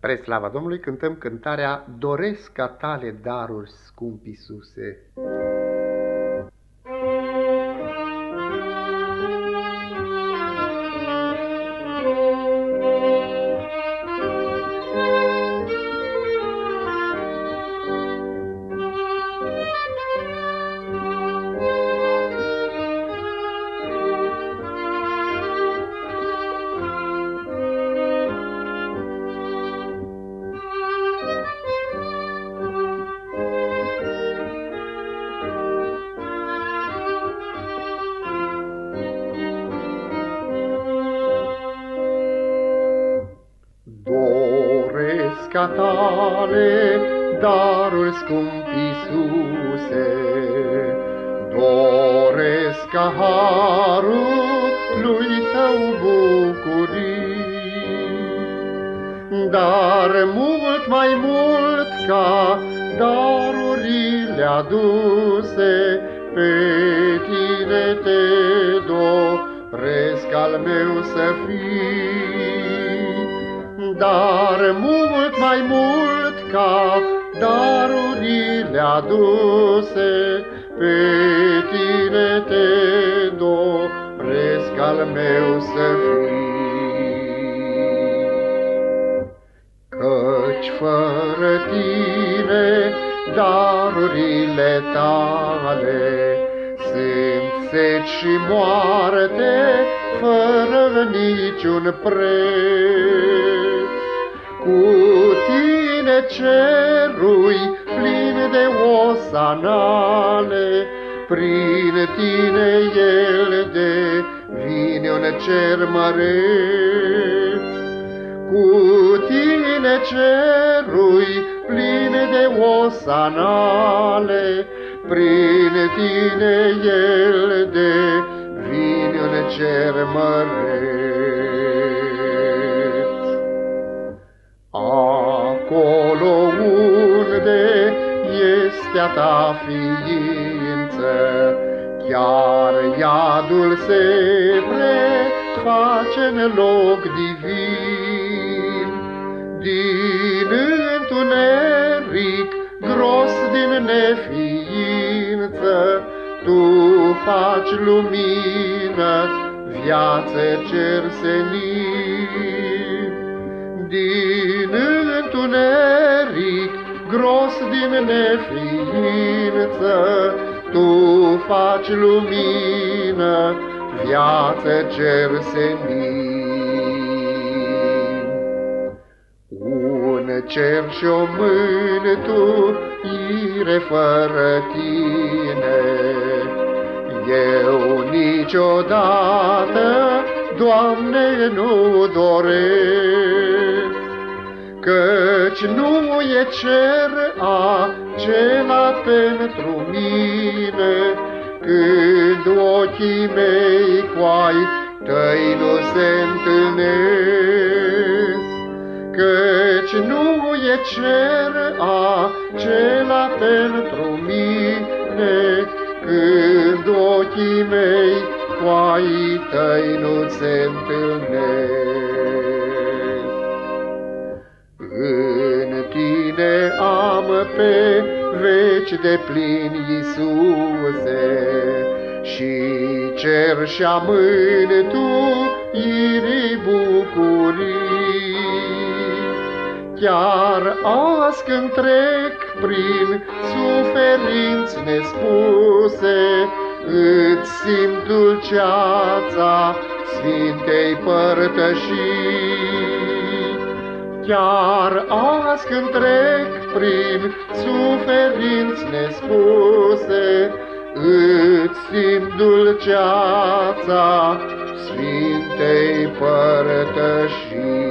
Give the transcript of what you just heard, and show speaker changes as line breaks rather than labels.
Pre slava Domnului cântăm cântarea Doresc ca tale daruri, scump Iisuse.
Ca tale daruri scump Iisuse. Doresc ca harul lui tău bucurii, dar mult mai mult ca darurile aduse, pe tine te doresc al meu să fii dar mult mai mult ca darurile aduse, pe tine te doresc al meu să fii. Căci fără tine darurile tale sunt seci și moarte fără niciun preț. Cu tine cerui plin de osanale, Prin tine el devine un cer măreț. Cu tine cerui plin de osanale, Prin tine el devine un cer măreț. Este a ta ființă, chiar iadul se preface în loc divin. Din întuneric, gros din neființă, tu faci lumină, viață cer senin. Gros din neființă, Tu faci lumină, viață cer senin. Un cer și o mântuire fără tine, Eu niciodată, Doamne, nu doresc, Căci nu e cer acela pentru mine, Când ochii mei cu ai tăi nu se întâlnesc. Căci nu e cer acela pentru mine, Când ochii mei cu ai tăi nu se întâlnesc. Pe veci de plin, Iisuse, și cer și-a mântuirii bucurii. Chiar azi când trec prin suferinți nespuse, Îți simt dulceața Sfintei părtășii. Chiar azi când trec prin suferinți nespuse, Îți simt dulceața Sfintei Părtășii.